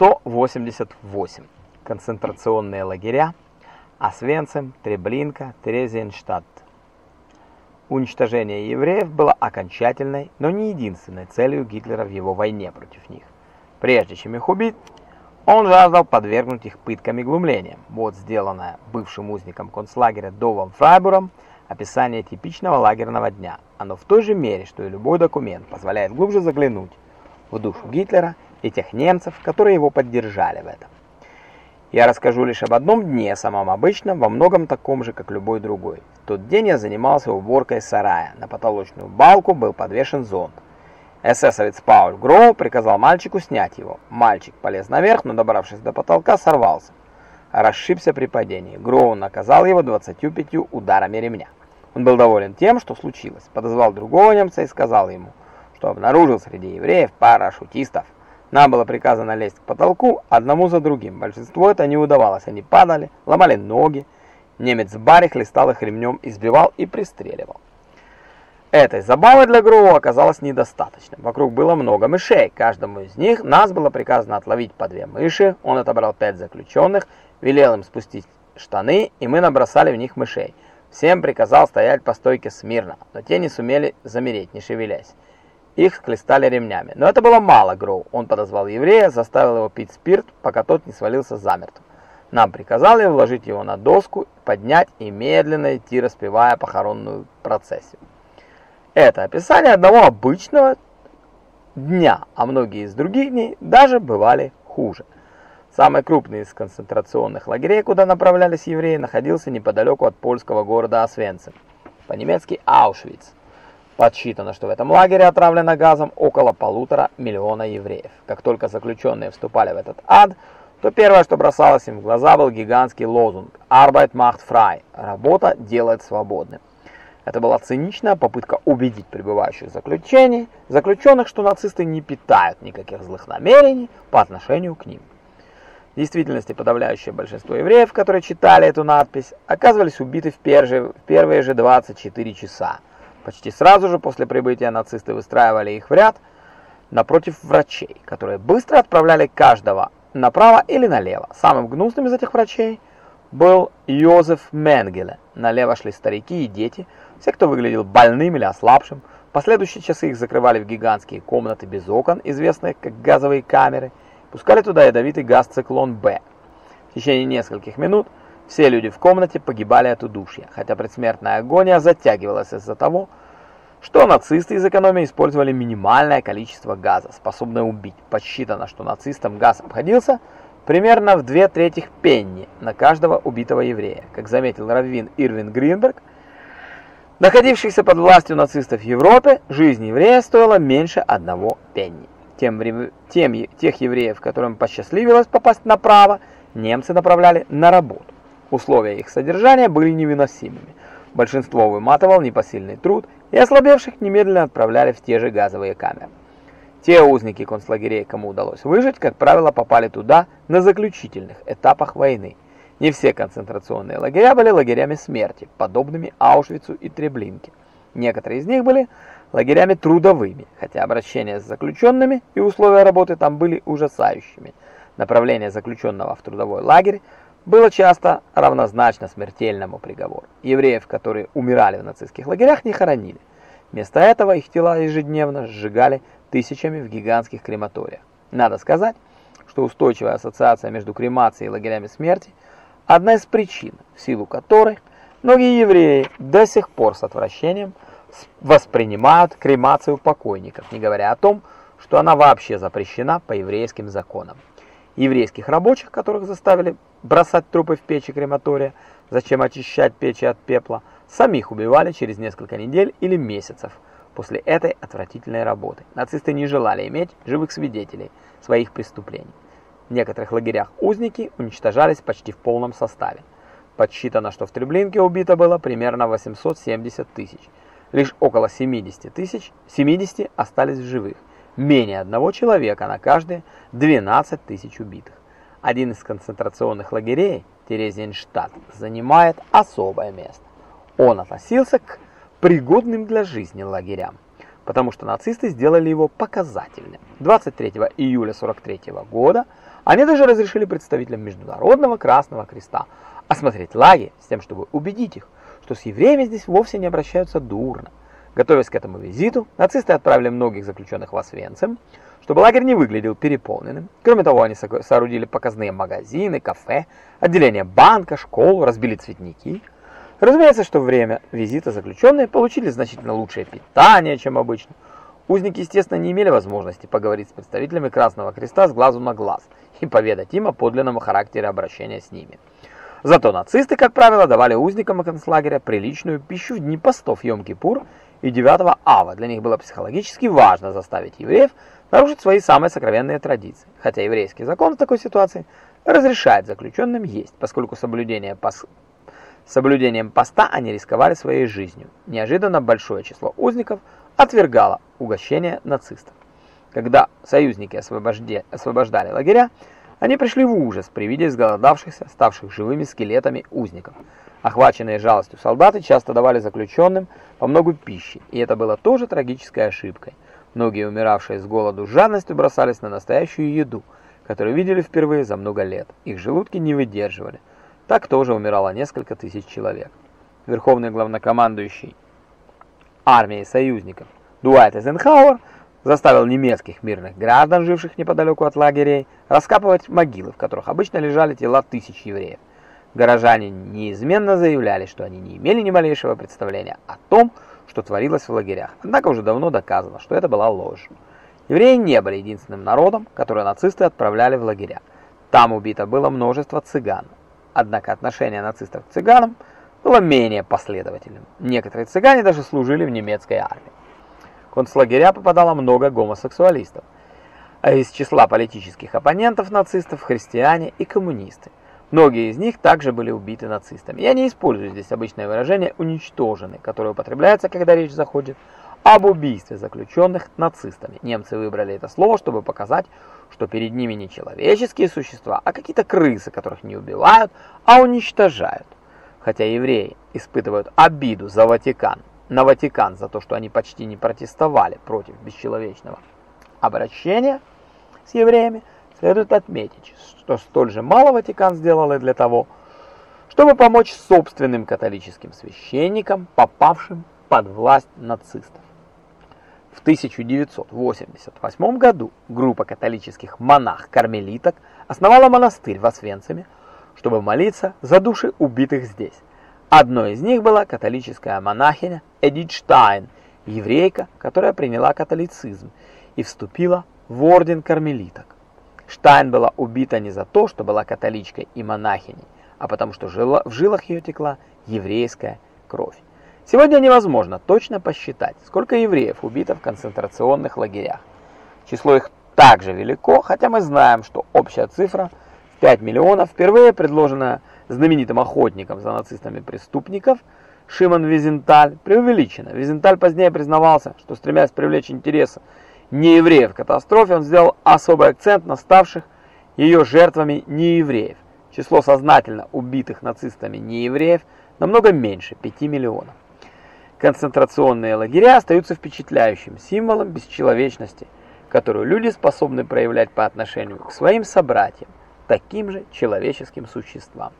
188. Концентрационные лагеря. Освенцим, Треблинка, Терезиенштадт. Уничтожение евреев было окончательной, но не единственной целью Гитлера в его войне против них. Прежде чем их убить, он жаждал подвергнуть их пыткам и глумлениям. Вот сделанное бывшим узником концлагеря Довом Фрайбуром описание типичного лагерного дня. Оно в той же мере, что и любой документ, позволяет глубже заглянуть в душу Гитлера и тех немцев, которые его поддержали в этом. Я расскажу лишь об одном дне, самом обычном, во многом таком же, как любой другой. В тот день я занимался уборкой сарая. На потолочную балку был подвешен зонт. Эсэсовец Пауль Гроу приказал мальчику снять его. Мальчик полез наверх, но добравшись до потолка, сорвался. Расшибся при падении. Гроу наказал его 25 ударами ремня. Он был доволен тем, что случилось. Подозвал другого немца и сказал ему, что обнаружил среди евреев парашютистов. Нам было приказано лезть к потолку одному за другим. Большинство это не удавалось. Они падали, ломали ноги. Немец Барри хлестал их ремнем, избивал и пристреливал. Этой забавы для Гроу оказалось недостаточно. Вокруг было много мышей. Каждому из них нас было приказано отловить по две мыши. Он отобрал пять заключенных, велел им спустить штаны, и мы набросали в них мышей. Всем приказал стоять по стойке смирно, но те не сумели замереть, не шевелясь. Их склестали ремнями. Но это было мало Гроу. Он подозвал еврея, заставил его пить спирт, пока тот не свалился замертво. Нам приказали вложить его на доску, поднять и медленно идти, распевая похоронную процессию. Это описание одного обычного дня, а многие из других дней даже бывали хуже. Самый крупный из концентрационных лагерей, куда направлялись евреи, находился неподалеку от польского города Освенцим, по-немецки Аушвиц. Подсчитано, что в этом лагере отравлено газом около полутора миллиона евреев. Как только заключенные вступали в этот ад, то первое, что бросалось им в глаза, был гигантский лозунг «Arbeit macht frei» – «Работа делает свободным». Это была циничная попытка убедить пребывающих заключений, заключенных, что нацисты не питают никаких злых намерений по отношению к ним. В действительности подавляющее большинство евреев, которые читали эту надпись, оказывались убиты в, первые же 24 часа. Почти сразу же после прибытия нацисты выстраивали их в ряд напротив врачей, которые быстро отправляли каждого направо или налево. Самым гнусным из этих врачей был Йозеф Менгеле. Налево шли старики и дети, все, кто выглядел больным или ослабшим. В последующие часы их закрывали в гигантские комнаты без окон, известные как газовые камеры, пускали туда ядовитый газ циклон Б. В течение нескольких минут все люди в комнате погибали от удушья, хотя предсмертная агония затягивалась из-за того, что нацисты из экономии использовали минимальное количество газа, способное убить. Подсчитано, что нацистам газ обходился примерно в две трети пенни на каждого убитого еврея. Как заметил раввин Ирвин Гринберг, находившихся под властью нацистов в Европе, жизнь еврея стоила меньше одного пенни. Тем, тем, тех евреев, которым посчастливилось попасть направо, немцы направляли на работу. Условия их содержания были невыносимыми. Большинство выматывал непосильный труд, и ослабевших немедленно отправляли в те же газовые камеры. Те узники концлагерей, кому удалось выжить, как правило, попали туда на заключительных этапах войны. Не все концентрационные лагеря были лагерями смерти, подобными Аушвицу и Треблинке. Некоторые из них были лагерями трудовыми, хотя обращения с заключенными и условия работы там были ужасающими. Направление заключенного в трудовой лагерь было часто равнозначно смертельному приговору. Евреев, которые умирали в нацистских лагерях, не хоронили. Вместо этого их тела ежедневно сжигали тысячами в гигантских крематориях. Надо сказать, что устойчивая ассоциация между кремацией и лагерями смерти – одна из причин, в силу которой многие евреи до сих пор с отвращением воспринимают кремацию покойников, не говоря о том, что она вообще запрещена по еврейским законам. Еврейских рабочих, которых заставили бросать трупы в печи крематория, зачем очищать печи от пепла, самих убивали через несколько недель или месяцев после этой отвратительной работы. Нацисты не желали иметь живых свидетелей своих преступлений. В некоторых лагерях узники уничтожались почти в полном составе. Подсчитано, что в Треблинке убито было примерно 870 тысяч. Лишь около 70 тысяч 70 остались в живых. Менее одного человека на каждые 12 тысяч убитых. Один из концентрационных лагерей, Терезиенштадт, занимает особое место. Он относился к пригодным для жизни лагерям. потому что нацисты сделали его показательным. 23 июля 43 года они даже разрешили представителям Международного Красного Креста осмотреть лагерь с тем, чтобы убедить их, что с евреями здесь вовсе не обращаются дурно. Готовясь к этому визиту, нацисты отправили многих заключенных в Освенцим, чтобы лагерь не выглядел переполненным. Кроме того, они соорудили показные магазины, кафе, отделение банка, школу, разбили цветники. Разумеется, что время визита заключенные получили значительно лучшее питание, чем обычно. Узники, естественно, не имели возможности поговорить с представителями Красного Креста с глазу на глаз и поведать им о подлинном характере обращения с ними. Зато нацисты, как правило, давали узникам концлагеря приличную пищу в дни постов Йом-Кипур и 9 ава. Для них было психологически важно заставить евреев нарушить свои самые сокровенные традиции. Хотя еврейский закон в такой ситуации разрешает заключенным есть, поскольку соблюдение пос... соблюдением поста они рисковали своей жизнью. Неожиданно большое число узников отвергало угощение нацистов. Когда союзники освобожде... освобождали лагеря, они пришли в ужас при виде изголодавшихся, ставших живыми скелетами узников. Охваченные жалостью солдаты часто давали заключенным по много пищи, и это было тоже трагической ошибкой. Многие, умиравшие с голоду, с жадностью бросались на настоящую еду, которую видели впервые за много лет. Их желудки не выдерживали. Так тоже умирало несколько тысяч человек. Верховный главнокомандующий армией союзников Дуайт Эйзенхауэр заставил немецких мирных граждан, живших неподалеку от лагерей, раскапывать могилы, в которых обычно лежали тела тысяч евреев. Горожане неизменно заявляли, что они не имели ни малейшего представления о том, что творилось в лагерях. Однако уже давно доказано, что это была ложь. Евреи не были единственным народом, который нацисты отправляли в лагеря. Там убито было множество цыган. Однако отношение нацистов к цыганам было менее последовательным. Некоторые цыгане даже служили в немецкой армии. Концлагеря попадало много гомосексуалистов, а из числа политических оппонентов нацистов христиане и коммунисты. Многие из них также были убиты нацистами. Я не использую здесь обычное выражение «уничтожены», которое употребляется, когда речь заходит об убийстве заключенных нацистами. Немцы выбрали это слово, чтобы показать, что перед ними не человеческие существа, а какие-то крысы, которых не убивают, а уничтожают. Хотя евреи испытывают обиду за Ватикан, на Ватикан за то, что они почти не протестовали против бесчеловечного обращения с евреями, Следует отметить, что столь же мало Ватикан сделал и для того, чтобы помочь собственным католическим священникам, попавшим под власть нацистов. В 1988 году группа католических монах-кармелиток основала монастырь в Освенциме, чтобы молиться за души убитых здесь. Одной из них была католическая монахиня Эдит Штайн, еврейка, которая приняла католицизм и вступила в орден кармелиток. Штайн была убита не за то, что была католичкой и монахиней, а потому что жила, в жилах ее текла еврейская кровь. Сегодня невозможно точно посчитать, сколько евреев убито в концентрационных лагерях. Число их также велико, хотя мы знаем, что общая цифра 5 миллионов, впервые предложенная знаменитым охотником за нацистами преступников Шимон Визенталь, преувеличена. Визенталь позднее признавался, что стремясь привлечь интересы неевреев в катастрофе, он сделал особый акцент на ставших ее жертвами неевреев. Число сознательно убитых нацистами неевреев намного меньше 5 миллионов. Концентрационные лагеря остаются впечатляющим символом бесчеловечности, которую люди способны проявлять по отношению к своим собратьям, таким же человеческим существам.